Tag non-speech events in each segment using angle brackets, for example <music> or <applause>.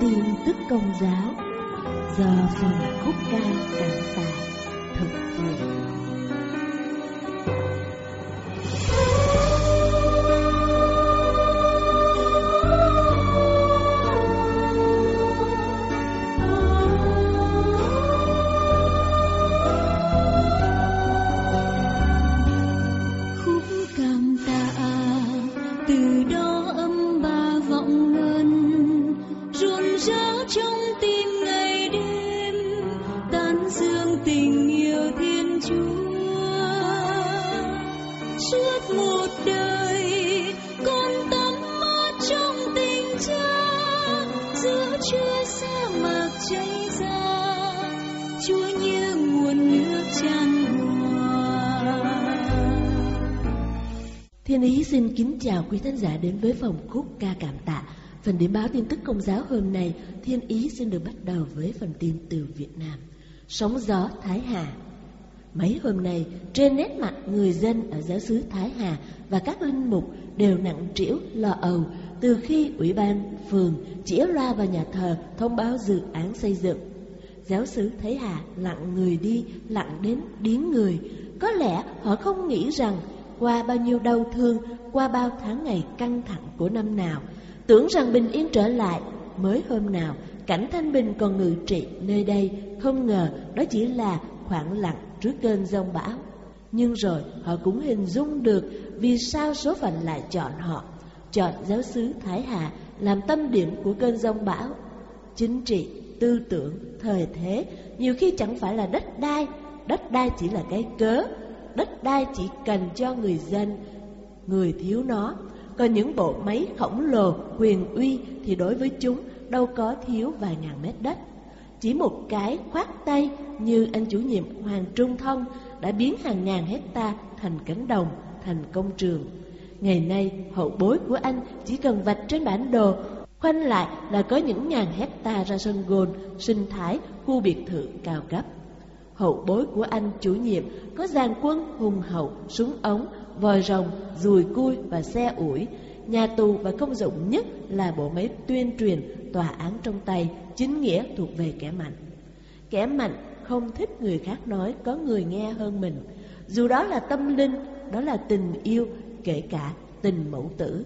tin tức công giáo do phần khúc ca cảm tạ thực hiện. Tình yêu thiên chúa suốt một đời con tắm mát trong tình cha giữa chưa sa mạc cháy ra chúa như nguồn nước tràn hòa Thiên Ý xin kính chào quý khán giả đến với phòng khúc ca cảm tạ. Phần điểm báo tin tức công giáo hôm nay, Thiên Ý xin được bắt đầu với phần tin từ Việt Nam. Sóng gió Thái Hà Mấy hôm nay, trên nét mặt người dân ở giáo xứ Thái Hà và các linh mục đều nặng trĩu lo âu từ khi Ủy ban phường chĩa loa vào nhà thờ thông báo dự án xây dựng. Giáo xứ Thái Hà lặng người đi, lặng đến điếng người. Có lẽ họ không nghĩ rằng qua bao nhiêu đau thương, qua bao tháng ngày căng thẳng của năm nào, tưởng rằng bình yên trở lại, mới hôm nào cảnh thanh bình còn ngự trị nơi đây, không ngờ đó chỉ là khoảng lặng trước cơn giông bão. Nhưng rồi họ cũng hình dung được vì sao số phận lại chọn họ, chọn giáo xứ Thái Hà làm tâm điểm của cơn giông bão. Chính trị, tư tưởng, thời thế nhiều khi chẳng phải là đất đai, đất đai chỉ là cái cớ, đất đai chỉ cần cho người dân, người thiếu nó. Còn những bộ máy khổng lồ, quyền uy thì đối với chúng đâu có thiếu vài ngàn mét đất. Chỉ một cái khoát tay như anh chủ nhiệm Hoàng Trung Thông đã biến hàng ngàn hecta thành cánh đồng, thành công trường. Ngày nay, hậu bối của anh chỉ cần vạch trên bản đồ, khoanh lại là có những ngàn hecta ra sân gôn, sinh thái, khu biệt thự cao cấp. Hậu bối của anh chủ nhiệm có dàn quân hùng hậu, súng ống, vòi rồng, dùi cui và xe ủi. Nhà tù và công dụng nhất là bộ máy tuyên truyền, tòa án trong tay, chính nghĩa thuộc về kẻ mạnh. Kẻ mạnh không thích người khác nói có người nghe hơn mình. Dù đó là tâm linh, đó là tình yêu, kể cả tình mẫu tử.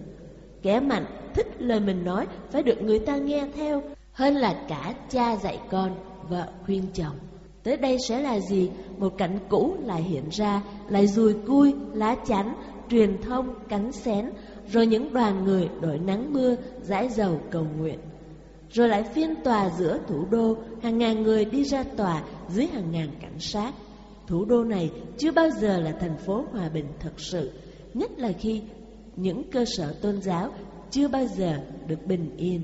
Kẻ mạnh thích lời mình nói phải được người ta nghe theo hơn là cả cha dạy con, vợ khuyên chồng. Tới đây sẽ là gì? Một cảnh cũ lại hiện ra, lại dùi cui, lá chắn, truyền thông, cánh xén, rồi những đoàn người đội nắng mưa, dãi dầu cầu nguyện. Rồi lại phiên tòa giữa thủ đô, hàng ngàn người đi ra tòa dưới hàng ngàn cảnh sát. Thủ đô này chưa bao giờ là thành phố hòa bình thật sự, nhất là khi những cơ sở tôn giáo chưa bao giờ được bình yên.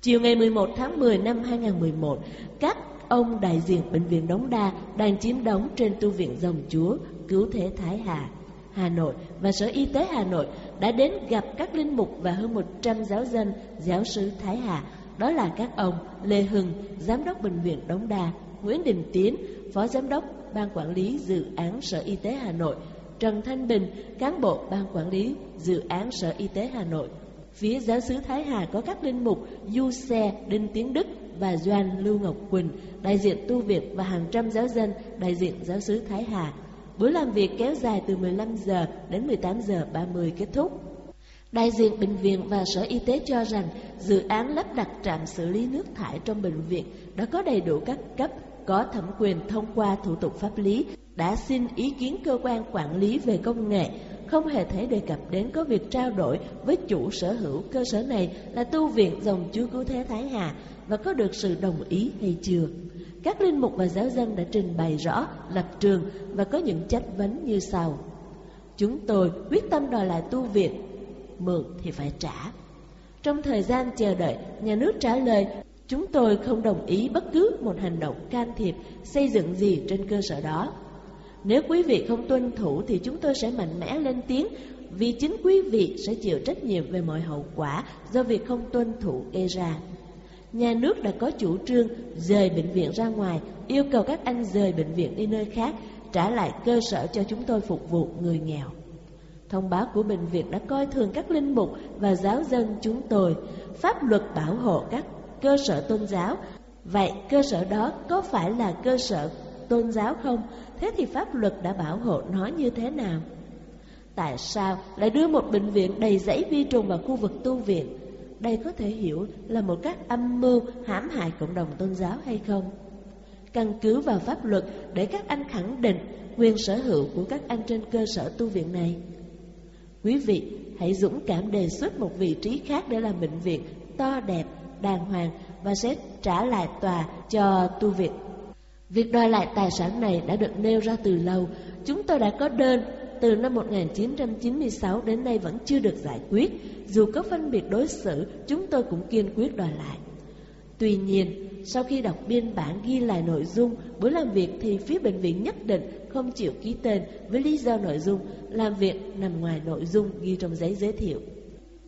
Chiều ngày 11 tháng 10 năm 2011, các ông đại diện bệnh viện Đống Đa đang chiếm đóng trên tu viện Dòng Chúa, Cứu Thế Thái Hà, Hà Nội và Sở Y tế Hà Nội đã đến gặp các linh mục và hơn 100 giáo dân, giáo sứ Thái Hà. Đó là các ông Lê Hưng, Giám đốc Bệnh viện Đống Đa, Nguyễn Đình Tiến, Phó Giám đốc Ban Quản lý Dự án Sở Y tế Hà Nội, Trần Thanh Bình, cán bộ Ban Quản lý Dự án Sở Y tế Hà Nội. Phía giáo sứ Thái Hà có các linh mục Du Xe, Đinh Tiến Đức và Doan Lưu Ngọc Quỳnh, đại diện tu viện và hàng trăm giáo dân đại diện giáo sứ Thái Hà. Buổi làm việc kéo dài từ 15 giờ đến 18 giờ 30 kết thúc. Đại diện bệnh viện và Sở Y tế cho rằng dự án lắp đặt trạm xử lý nước thải trong bệnh viện đã có đầy đủ các cấp có thẩm quyền thông qua thủ tục pháp lý, đã xin ý kiến cơ quan quản lý về công nghệ, không hề thấy đề cập đến có việc trao đổi với chủ sở hữu cơ sở này là tu viện dòng chúa cứu thế Thái Hà và có được sự đồng ý hay chưa. Các linh mục và giáo dân đã trình bày rõ lập trường và có những chất vấn như sau. Chúng tôi quyết tâm đòi lại tu viện, mượn thì phải trả. Trong thời gian chờ đợi, nhà nước trả lời chúng tôi không đồng ý bất cứ một hành động can thiệp, xây dựng gì trên cơ sở đó. Nếu quý vị không tuân thủ thì chúng tôi sẽ mạnh mẽ lên tiếng vì chính quý vị sẽ chịu trách nhiệm về mọi hậu quả do việc không tuân thủ gây ra. Nhà nước đã có chủ trương rời bệnh viện ra ngoài, yêu cầu các anh rời bệnh viện đi nơi khác, trả lại cơ sở cho chúng tôi phục vụ người nghèo. Thông báo của bệnh viện đã coi thường các linh mục và giáo dân chúng tôi. Pháp luật bảo hộ các cơ sở tôn giáo. Vậy cơ sở đó có phải là cơ sở tôn giáo không? Thế thì pháp luật đã bảo hộ nó như thế nào? Tại sao lại đưa một bệnh viện đầy dãy vi trùng vào khu vực tu viện? Đây có thể hiểu là một cách âm mưu hãm hại cộng đồng tôn giáo hay không? Căn cứ vào pháp luật để các anh khẳng định quyền sở hữu của các anh trên cơ sở tu viện này. Quý vị hãy dũng cảm đề xuất một vị trí khác để làm bệnh viện to đẹp, đàng hoàng và sẽ trả lại tòa cho tu viện. Việc đòi lại tài sản này đã được nêu ra từ lâu. Chúng tôi đã có đơn từ năm 1996 đến nay vẫn chưa được giải quyết. Dù có phân biệt đối xử, chúng tôi cũng kiên quyết đòi lại. Tuy nhiên, sau khi đọc biên bản ghi lại nội dung buổi làm việc thì phía bệnh viện nhất định không chịu ký tên với lý do nội dung làm việc nằm ngoài nội dung ghi trong giấy giới thiệu.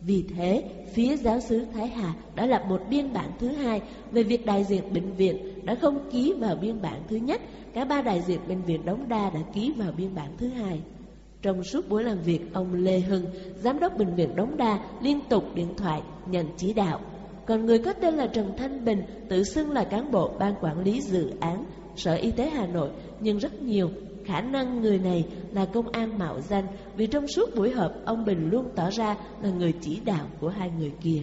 Vì thế, phía giáo sứ Thái Hà đã lập một biên bản thứ hai về việc đại diện bệnh viện đã không ký vào biên bản thứ nhất, cả ba đại diện bệnh viện Đống Đa đã ký vào biên bản thứ hai. Trong suốt buổi làm việc, ông Lê Hưng, giám đốc bệnh viện Đống Đa, liên tục điện thoại nhận chỉ đạo. Còn người có tên là Trần Thanh Bình tự xưng là cán bộ ban quản lý dự án Sở Y tế Hà Nội, nhưng rất nhiều khả năng người này là công an mạo danh vì trong suốt buổi họp ông Bình luôn tỏ ra là người chỉ đạo của hai người kia.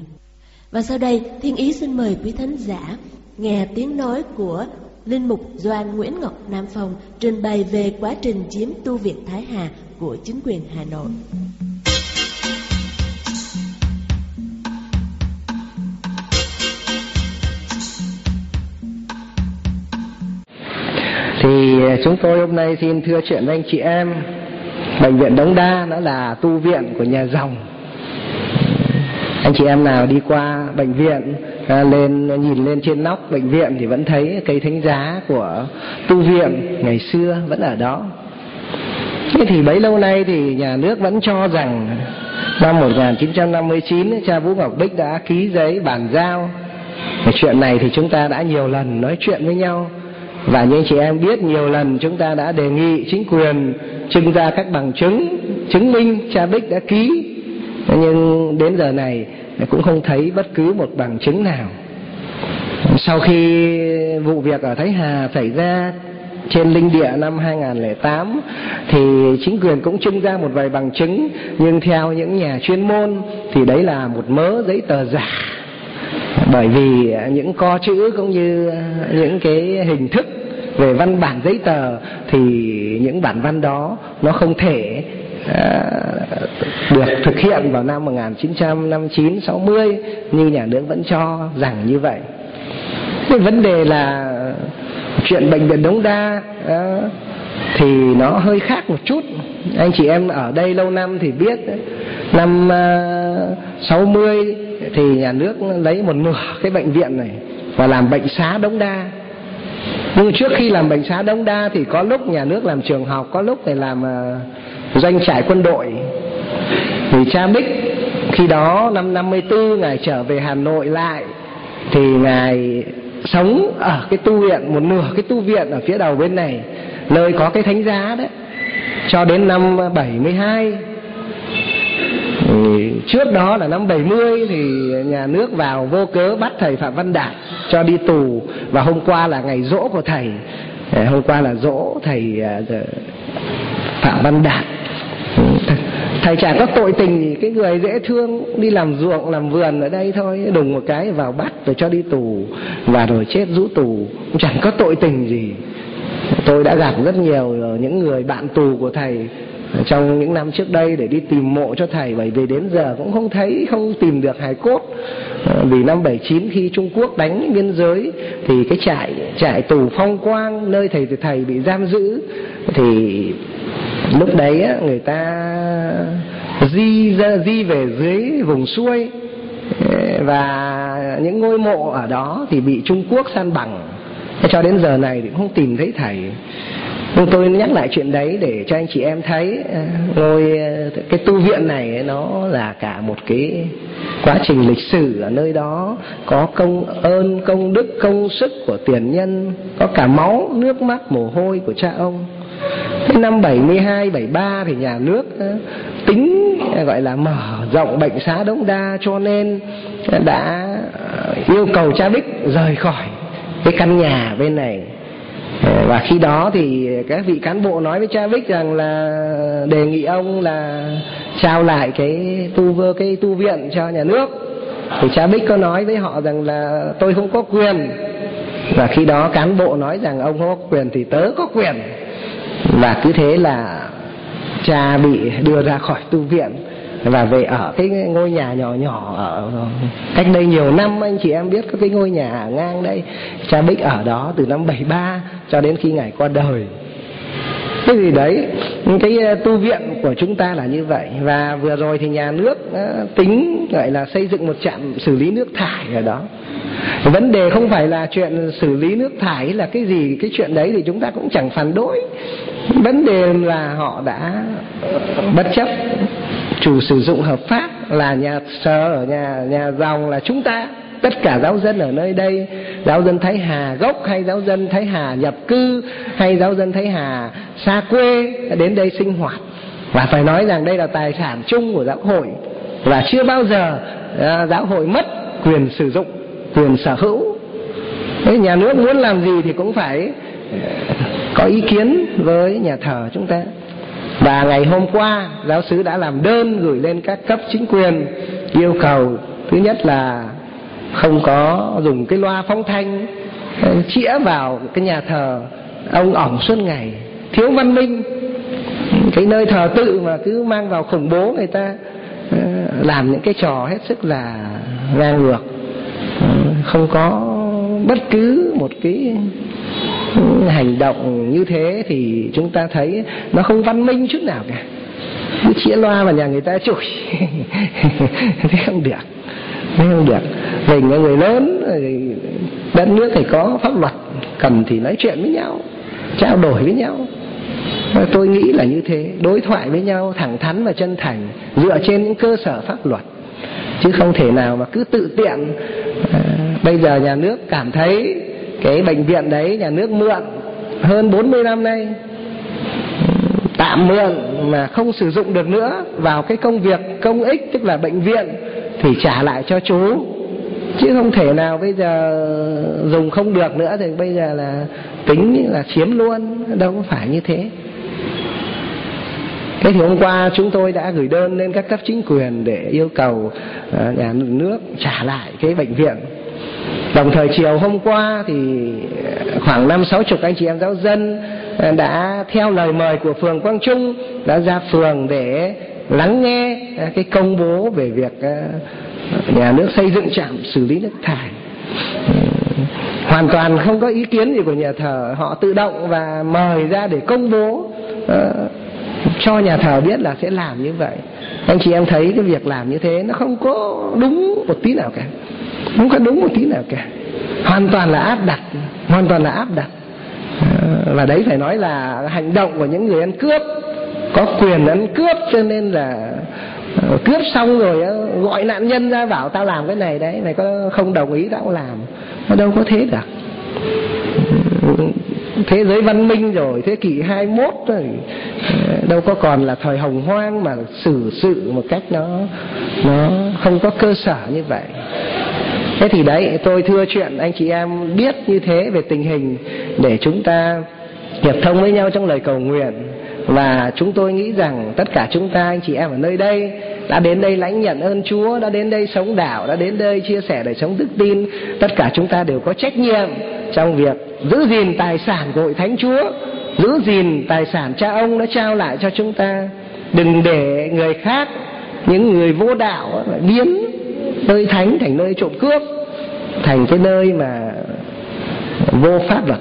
Và sau đây, Thiên Ý xin mời quý thánh giả nghe tiếng nói của Linh Mục Doan Nguyễn Ngọc Nam Phong trình bày về quá trình chiếm tu viện Thái Hà của chính quyền Hà Nội. Thì à, chúng tôi hôm nay xin thưa chuyện với anh chị em Bệnh viện Đống Đa nó là tu viện của nhà dòng Anh chị em nào đi qua bệnh viện à, lên Nhìn lên trên nóc bệnh viện thì vẫn thấy cây thánh giá của tu viện ngày xưa vẫn ở đó Thế thì bấy lâu nay thì nhà nước vẫn cho rằng Năm 1959 cha Vũ Ngọc Bích đã ký giấy bàn giao. Chuyện này thì chúng ta đã nhiều lần nói chuyện với nhau. Và như chị em biết, nhiều lần chúng ta đã đề nghị chính quyền trưng ra các bằng chứng chứng minh cha Bích đã ký. Nhưng đến giờ này cũng không thấy bất cứ một bằng chứng nào. Sau khi vụ việc ở Thái Hà xảy ra trên linh địa năm 2008 thì chính quyền cũng trưng ra một vài bằng chứng nhưng theo những nhà chuyên môn thì đấy là một mớ giấy tờ giả bởi vì những co chữ cũng như ờ, những cái hình thức về văn bản giấy tờ thì những bản văn đó nó không thể À, được thực hiện vào năm 1959 60 như nhà nước vẫn cho rằng như vậy. Cái vấn đề là chuyện bệnh viện Đống Đa à, thì nó hơi khác một chút. Anh chị em ở đây lâu năm thì biết năm ờ, à, 60 thì nhà nước lấy một nửa cái bệnh viện này và làm bệnh xá Đống Đa nhưng trước khi làm bệnh xá Đống Đa thì có lúc nhà nước làm trường học có lúc thì làm à, doanh trại quân đội thì cha Bích khi đó năm 54 ngài trở về Hà Nội lại thì ngài sống ở cái tu viện, một nửa cái tu viện ở phía đầu bên này, nơi có cái thánh giá đấy. Cho đến năm 72 thì trước đó là năm 70 thì nhà nước vào vô cớ bắt thầy Phạm Văn Đạt cho đi tù. Và hôm qua là ngày rỗ của thầy. Hôm qua là rỗ thầy ờ, Phạm Văn Đạt thầy chả có tội tình gì cái người dễ thương đi làm ruộng, làm vườn ở đây thôi. Đùng một cái vào bắt rồi cho đi tù và rồi chết rũ tù. Chẳng có tội tình gì. Tôi đã gặp rất nhiều những người bạn tù của thầy trong những năm trước đây để đi tìm mộ cho thầy, bởi vì đến giờ cũng không thấy, không tìm được hài cốt. Vì năm 79 khi Trung Quốc đánh biên giới thì cái trại trại tù phong quang nơi thầy thầy bị giam giữ thì lúc đấy người ta di ra, di về dưới vùng xuôi ờ, và những ngôi mộ ở đó thì bị Trung Quốc san bằng. Cho đến giờ này thì cũng không tìm thấy thầy. Nhưng tôi nhắc lại chuyện đấy để cho anh chị em thấy ờ, ngôi ờ, cái tu viện này nó là cả một cái quá trình lịch sử ở nơi đó. Có công ơn, công đức, công sức của tiền nhân, có cả máu, nước mắt, mồ hôi của cha ông. Thế năm 72, 73 thì nhà nước ờ, tính ờ, gọi là mở rộng bệnh xá đống đa cho nên đã ờ, yêu cầu cha bích rời khỏi cái căn nhà bên này. Và khi đó thì các vị cán bộ nói với cha Bích rằng là đề nghị ông là trao lại cái tu vơ cái tu viện cho nhà nước. Thì cha Bích có nói với họ rằng là tôi không có quyền. Và khi đó cán bộ nói rằng ông không có quyền thì tớ có quyền và cứ thế là cha bị đưa ra khỏi tu viện và về ở cái ngôi nhà nhỏ nhỏ ở cách đây nhiều năm, anh chị em biết có cái ngôi nhà ngang đây. Cha Bích ở đó từ năm 73 cho đến khi ngài qua đời. Cái gì đấy, cái ờ, tu viện của chúng ta là như vậy. Và vừa rồi thì nhà nước ờ, tính gọi là xây dựng một trạm xử lý nước thải ở đó vấn đề không phải là chuyện xử lý nước thải là cái gì, cái chuyện đấy thì chúng ta cũng chẳng phản đối. Vấn đề là họ đã bất chấp chủ sử dụng hợp pháp là nhà sở ở nhà nhà dòng, là chúng ta, tất cả giáo dân ở nơi đây, giáo dân thái hà gốc hay giáo dân thái hà nhập cư hay giáo dân thái hà xa quê đến đây sinh hoạt. Và phải nói rằng đây là tài sản chung của giáo hội và chưa bao giờ à, giáo hội mất quyền sử dụng quyền sở hữu. Thế nhà nước muốn làm gì thì cũng phải ờ, có ý kiến với nhà thờ chúng ta. Và ngày hôm qua, giáo sứ đã làm đơn gửi lên các cấp chính quyền, yêu cầu thứ nhất là không có dùng cái loa phóng thanh ờ, chĩa vào cái nhà thờ ông ỏng suốt ngày. Thiếu văn minh. Cái nơi thờ tự mà cứ mang vào khủng bố người ta ờ, làm những cái trò hết sức là ngang ngược không có bất cứ một cái ừ, hành động như thế thì chúng ta thấy nó không văn minh chút nào cả. Cứ chĩa loa vào nhà người ta chửi. <laughs> Thế không được. Thế không được. Mình là người lớn đất nước thì có pháp luật, cần thì nói chuyện với nhau, trao đổi với nhau. Tôi nghĩ là như thế, đối thoại với nhau, thẳng thắn và chân thành, dựa trên những cơ sở pháp luật. Chứ không thể nào mà cứ tự tiện bây giờ nhà nước cảm thấy cái bệnh viện đấy nhà nước mượn hơn 40 năm nay. Tạm mượn mà không sử dụng được nữa, vào cái công việc công ích, tức là bệnh viện, thì trả lại cho chú. Chứ không thể nào bây giờ dùng không được nữa thì bây giờ là tính là chiếm luôn, đâu có phải như thế. Thế thì hôm qua chúng tôi đã gửi đơn lên các cấp chính quyền để yêu cầu ờ, nhà nước trả lại cái bệnh viện đồng thời chiều hôm qua thì ờ, khoảng năm sáu chục anh chị em giáo dân ờ, đã theo lời mời của phường Quang Trung đã ra phường để lắng nghe ờ, cái công bố về việc nhà nước xây dựng trạm xử lý nước thải. Hoàn toàn không có ý kiến gì của nhà thờ họ tự động và mời ra để công bố uh, cho nhà thờ biết là sẽ làm như vậy. Anh chị em thấy cái việc làm như thế nó không có đúng một tí nào cả không có đúng một tí nào cả. Hoàn toàn là áp đặt. Hoàn toàn là áp đặt. Ờ, và đấy phải nói là hành động của những người ăn cướp, có quyền ăn cướp cho nên là ờ, cướp xong rồi ờ, gọi nạn nhân ra bảo tao làm cái này đấy, mày có không đồng ý tao cũng làm. Nó đâu có thế được thế giới văn minh rồi, thế kỷ 21 rồi đâu có còn là thời hồng hoang mà xử sự một cách nó nó không có cơ sở như vậy thế thì đấy tôi thưa chuyện anh chị em biết như thế về tình hình để chúng ta hiệp thông với nhau trong lời cầu nguyện và chúng tôi nghĩ rằng tất cả chúng ta anh chị em ở nơi đây đã đến đây lãnh nhận ơn Chúa, đã đến đây sống đạo, đã đến đây chia sẻ đời sống đức tin, tất cả chúng ta đều có trách nhiệm trong việc giữ gìn tài sản của hội thánh Chúa, giữ gìn tài sản cha ông đã trao lại cho chúng ta. Đừng để người khác, những người vô đạo biến nơi thánh thành nơi trộm cướp, thành cái nơi mà vô pháp luật.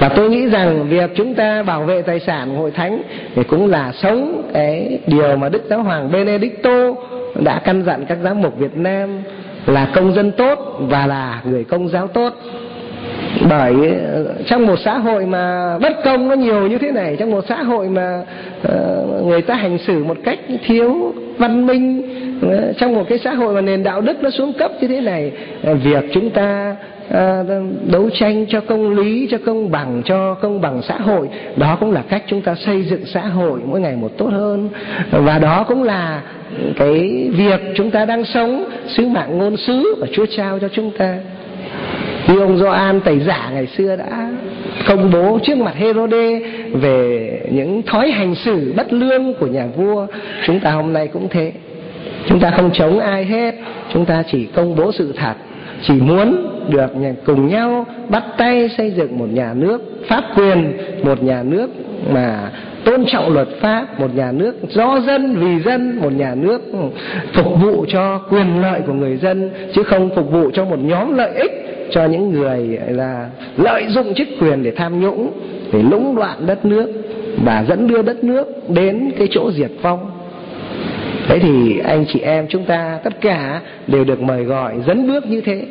Và tôi nghĩ rằng việc chúng ta bảo vệ tài sản hội thánh thì cũng là sống cái điều mà đức giáo hoàng benedicto đã căn dặn các giám mục việt nam là công dân tốt và là người công giáo tốt bởi ờ, trong một xã hội mà bất công nó nhiều như thế này trong một xã hội mà uh, người ta hành xử một cách thiếu văn minh uh, trong một cái xã hội mà nền đạo đức nó xuống cấp như thế này uh, việc chúng ta đấu tranh cho công lý cho công bằng cho công bằng xã hội đó cũng là cách chúng ta xây dựng xã hội mỗi ngày một tốt hơn. Và đó cũng là cái việc chúng ta đang sống sứ mạng ngôn sứ mà Chúa trao cho chúng ta như ông Gioan tẩy giả ngày xưa đã công bố trước mặt Herode về những thói hành xử bất lương của nhà vua. Chúng ta hôm nay cũng thế. Chúng ta không chống ai hết. Chúng ta chỉ công bố sự thật. Chỉ muốn được cùng nhau bắt tay xây dựng một nhà nước pháp quyền, một nhà nước mà tôn trọng luật pháp, một nhà nước do dân vì dân, một nhà nước phục vụ cho quyền lợi của người dân, chứ không phục vụ cho một nhóm lợi ích cho những người là, lợi dụng chức quyền để tham nhũng, để lũng đoạn đất nước và dẫn đưa đất nước đến cái chỗ diệt vong. Thế thì anh chị em chúng ta tất cả đều được mời gọi, dẫn bước như thế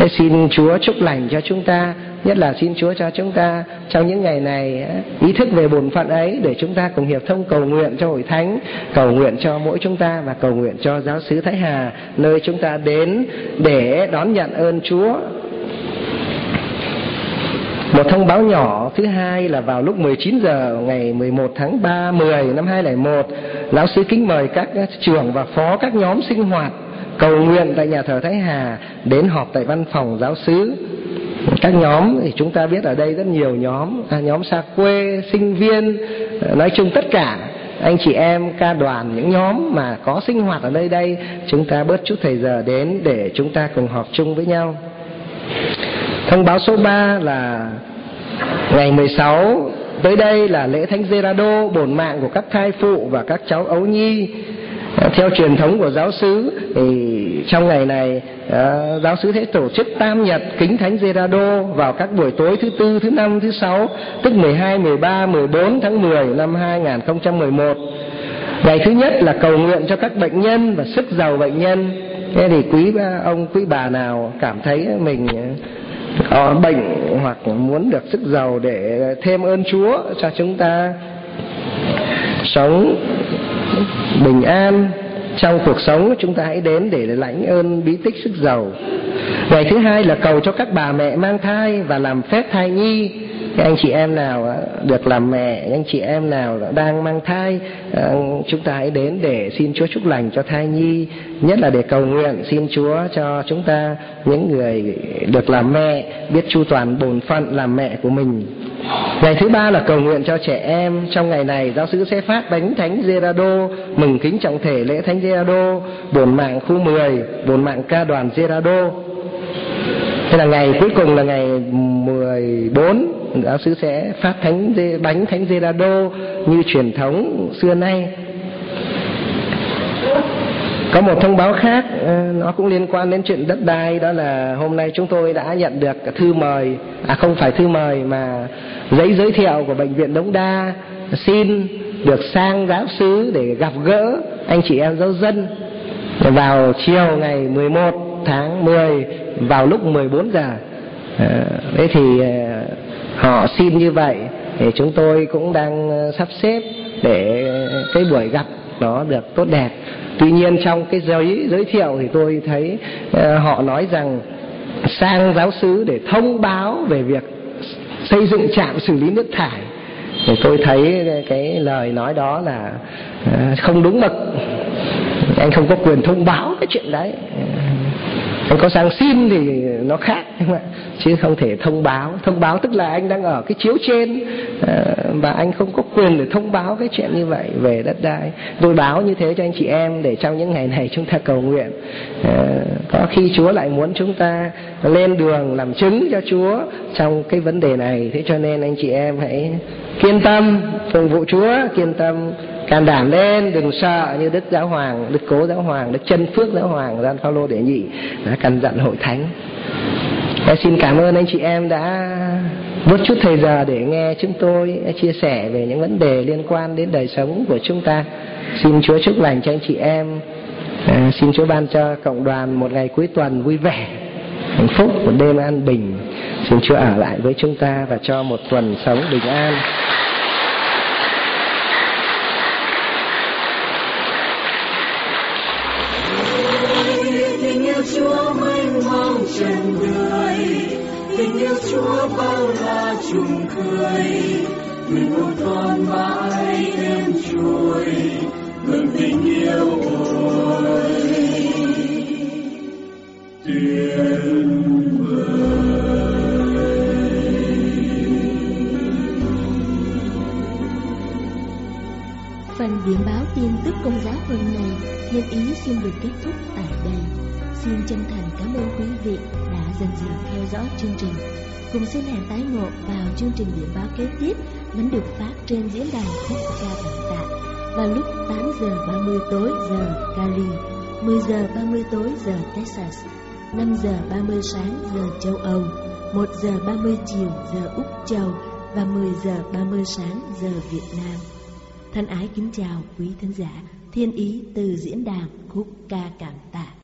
thế xin chúa chúc lành cho chúng ta nhất là xin Chúa cho chúng ta trong những ngày này ý thức về bổn phận ấy để chúng ta cùng hiệp thông cầu nguyện cho hội thánh, cầu nguyện cho mỗi chúng ta và cầu nguyện cho giáo sứ Thái Hà nơi chúng ta đến để đón nhận ơn Chúa. Một thông báo nhỏ thứ hai là vào lúc 19 giờ ngày 11 tháng 3 10 năm 2001, giáo sư kính mời các trưởng và phó các nhóm sinh hoạt cầu nguyện tại nhà thờ Thái Hà đến họp tại văn phòng giáo sứ. Các nhóm thì chúng ta biết ở đây rất nhiều nhóm à, nhóm xa quê sinh viên à, nói chung tất cả anh chị em ca đoàn những nhóm mà có sinh hoạt ở đây đây chúng ta bớt chút thời giờ đến để chúng ta cùng họp chung với nhau. Thông báo số 3 là ngày 16 tới đây là lễ thánh Gerardo bổn mạng của các thai phụ và các cháu ấu nhi theo truyền thống của giáo xứ thì trong ngày này ờ, giáo xứ sẽ tổ chức tam nhật kính thánh Gerardo vào các buổi tối thứ tư, thứ năm, thứ sáu, tức 12, 13, 14 tháng 10 năm 2011. Ngày thứ nhất là cầu nguyện cho các bệnh nhân và sức giàu bệnh nhân. Thế thì quý ông quý bà nào cảm thấy mình ờ, có bệnh hoặc muốn được sức giàu để thêm ơn Chúa cho chúng ta sống bình an. Trong cuộc sống, chúng ta hãy đến để lãnh ơn bí tích sức giàu. Ngày thứ hai là cầu cho các bà mẹ mang thai và làm phép thai nhi cái anh chị em nào à, được làm mẹ anh chị em nào đang mang thai à, chúng ta hãy đến để xin Chúa chúc lành cho thai nhi nhất là để cầu nguyện xin Chúa cho chúng ta những người được làm mẹ biết chu toàn bổn phận làm mẹ của mình Ngày thứ ba là cầu nguyện cho trẻ em. Trong ngày này, giáo sứ sẽ phát bánh thánh Gerardo, mừng kính trọng thể lễ thánh Gerardo, bổn mạng khu 10, bổn mạng ca đoàn Gerardo. Thế là ngày cuối cùng là ngày 14, giáo sứ sẽ phát thánh bánh thánh Gerardo như truyền thống xưa nay. Có một thông báo khác, ờ, nó cũng liên quan đến chuyện đất đai, đó là hôm nay chúng tôi đã nhận được thư mời, à không phải thư mời mà giấy giới thiệu của bệnh viện Đống Đa xin được sang giáo sứ để gặp gỡ anh chị em giáo dân vào chiều ngày 11 tháng 10 vào lúc 14 giờ. đấy thế thì ờ, họ xin như vậy, thì chúng tôi cũng đang ờ, sắp xếp để cái buổi gặp nó được tốt đẹp. Tuy nhiên trong cái giấy giới thiệu thì tôi thấy ờ, họ nói rằng sang giáo sứ để thông báo về việc xây dựng trạm xử lý nước thải. Thì tôi thấy cái lời nói đó là ờ, không đúng mực. Anh không có quyền thông báo cái chuyện đấy anh có sang xin thì nó khác chứ không thể thông báo. Thông báo tức là anh đang ở cái chiếu trên ờ, và anh không có quyền để thông báo cái chuyện như vậy về đất đai. Tôi báo như thế cho anh chị em để trong những ngày này chúng ta cầu nguyện. Ờ, có khi Chúa lại muốn chúng ta lên đường làm chứng cho Chúa trong cái vấn đề này. Thế cho nên anh chị em hãy kiên tâm, phục vụ Chúa, kiên tâm can đảm lên đừng sợ như đức giáo hoàng đức cố giáo hoàng đức chân phước giáo hoàng gian phaolô đệ nhị đã căn dặn hội thánh Em xin cảm ơn anh chị em đã bớt chút thời giờ để nghe chúng tôi chia sẻ về những vấn đề liên quan đến đời sống của chúng ta. Xin Chúa chúc lành cho anh chị em. À, xin Chúa ban cho cộng đoàn một ngày cuối tuần vui vẻ, hạnh phúc, một đêm an bình. Xin Chúa ở lại với chúng ta và cho một tuần sống bình an. trên người tình yêu chúa bao la trùng cười mình muốn con mãi đêm trôi ngừng tình yêu ôi. Tuyệt phần điểm báo tin tức công giáo hôm nay, nhân ý xin được kết thúc tại đây. Xin chân thành cảm ơn quý vị đã dần dần theo dõi chương trình. Cùng xin hẹn tái ngộ vào chương trình điểm báo kế tiếp vẫn được phát trên diễn đàn khúc ca cảm tạ vào lúc 8 giờ 30 tối giờ Cali, 10 giờ 30 tối giờ Texas, 5 giờ 30 sáng giờ châu Âu, 1 giờ 30 chiều giờ Úc Châu và 10 giờ 30 sáng giờ Việt Nam. Thân ái kính chào quý thính giả, thiên ý từ diễn đàn khúc ca cảm tạ.